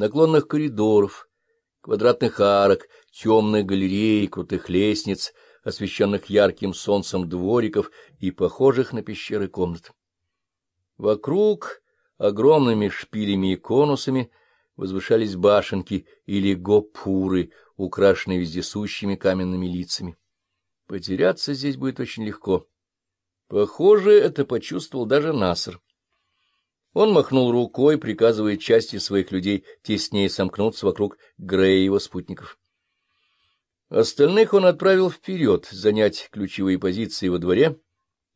наклонных коридоров, квадратных арок, темных галерей, крутых лестниц, освещенных ярким солнцем двориков и похожих на пещеры комнат. Вокруг огромными шпилями и конусами возвышались башенки или гопуры, украшенные вездесущими каменными лицами. Потеряться здесь будет очень легко. Похоже, это почувствовал даже Наср. Он махнул рукой, приказывая части своих людей теснее сомкнуться вокруг Грея и его спутников. Остальных он отправил вперед, занять ключевые позиции во дворе,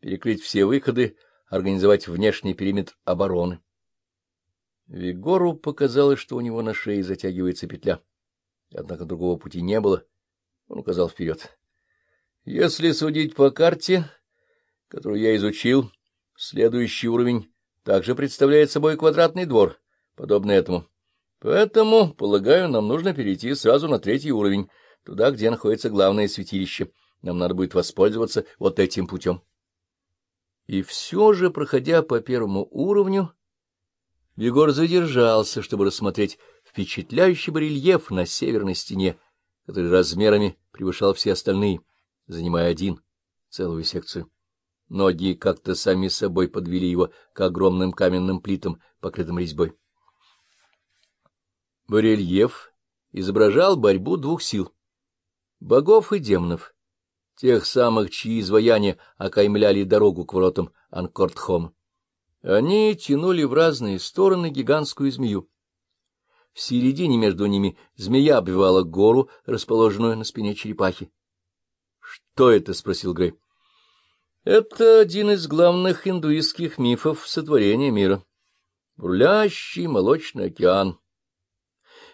перекрыть все выходы, организовать внешний периметр обороны. Вигору показалось, что у него на шее затягивается петля. Однако другого пути не было. Он указал вперед. Если судить по карте, которую я изучил, следующий уровень также представляет собой квадратный двор, подобный этому. Поэтому, полагаю, нам нужно перейти сразу на третий уровень, туда, где находится главное святилище. Нам надо будет воспользоваться вот этим путем. И все же, проходя по первому уровню, Егор задержался, чтобы рассмотреть впечатляющий барельеф на северной стене, который размерами превышал все остальные, занимая один, целую секцию. Ноги как-то сами собой подвели его к огромным каменным плитам, покрытым резьбой. Барельеф изображал борьбу двух сил — богов и демонов, тех самых, чьи изваяния окаймляли дорогу к воротам Анкортхома. Они тянули в разные стороны гигантскую змею. В середине между ними змея обвивала гору, расположенную на спине черепахи. — Что это? — спросил Грей. Это один из главных индуистских мифов сотворения мира. Бурлящий молочный океан.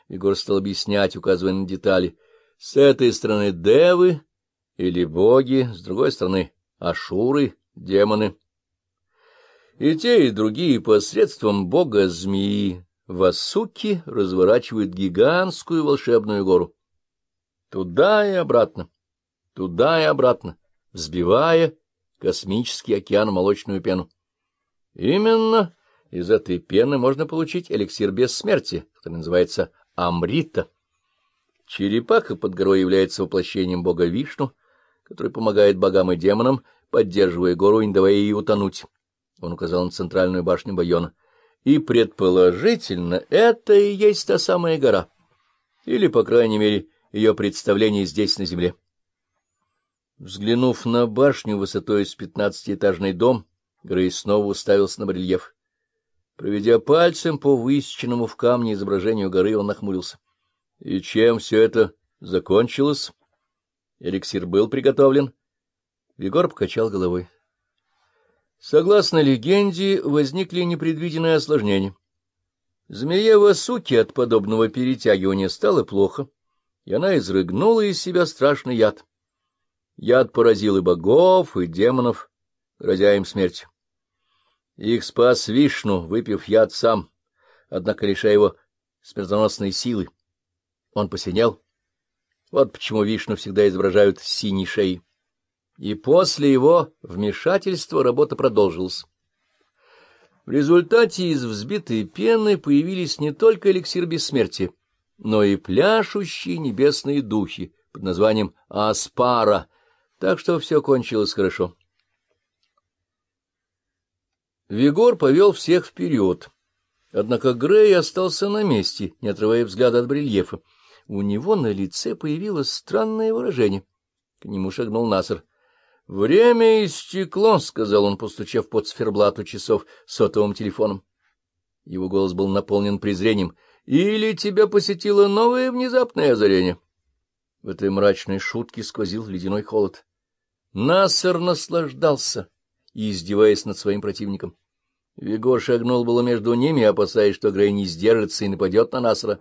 Егор стал объяснять, указывая на детали. С этой стороны девы или боги, с другой стороны ашуры, демоны. И те, и другие посредством бога-змеи Васуки разворачивают гигантскую волшебную гору. Туда и обратно, туда и обратно, взбивая космический океан молочную пену. Именно из этой пены можно получить эликсир бессмертия, который называется Амрита. Черепаха под горой является воплощением бога Вишну, который помогает богам и демонам, поддерживая гору и не давая ей утонуть. Он указал на центральную башню Байона. И, предположительно, это и есть та самая гора. Или, по крайней мере, ее представление здесь, на земле. Взглянув на башню высотой с пятнадцатиэтажный дом, Грей снова уставился на барельеф. Проведя пальцем по высеченному в камне изображению горы, он нахмурился. — И чем все это закончилось? Эликсир был приготовлен. Егор покачал головой. Согласно легенде, возникли непредвиденные осложнения. Змее Васуки от подобного перетягивания стало плохо, и она изрыгнула из себя страшный яд. Яд поразил и богов, и демонов, грозя им смерть. Их спас Вишну, выпив яд сам, однако лишая его смертоносной силы. Он посинел. Вот почему Вишну всегда изображают синей шеей. И после его вмешательства работа продолжилась. В результате из взбитой пены появились не только эликсир бессмертия, но и пляшущие небесные духи под названием Аспара — так что все кончилось хорошо. Вигор повел всех вперед. Однако Грей остался на месте, не отрывая взгляда от брельефа. У него на лице появилось странное выражение. К нему шагнул Насар. — Время истекло, — сказал он, постучав под циферблату часов сотовым телефоном. Его голос был наполнен презрением. — Или тебя посетило новое внезапное озарение? В этой мрачной шутке сквозил ледяной холод. Насер наслаждался, издеваясь над своим противником. Вигор шагнул было между ними, опасаясь, что Грей не сдержится и нападет на Насера.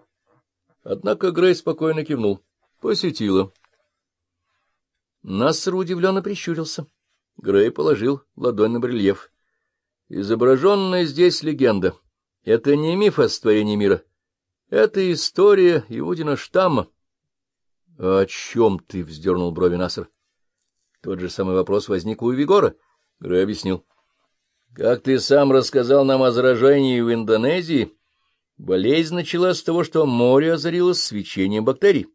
Однако Грей спокойно кивнул. Посетила. Нассер удивленно прищурился. Грей положил ладонь на барельеф. Изображенная здесь легенда. Это не миф о створении мира. Это история Иудина штамма. — О чем ты? — вздернул брови Нассер. Тот же самый вопрос возник у Вигора. Грей объяснил. — Как ты сам рассказал нам о заражении в Индонезии, Болезнь началась с того, что море озарилось свечением бактерий.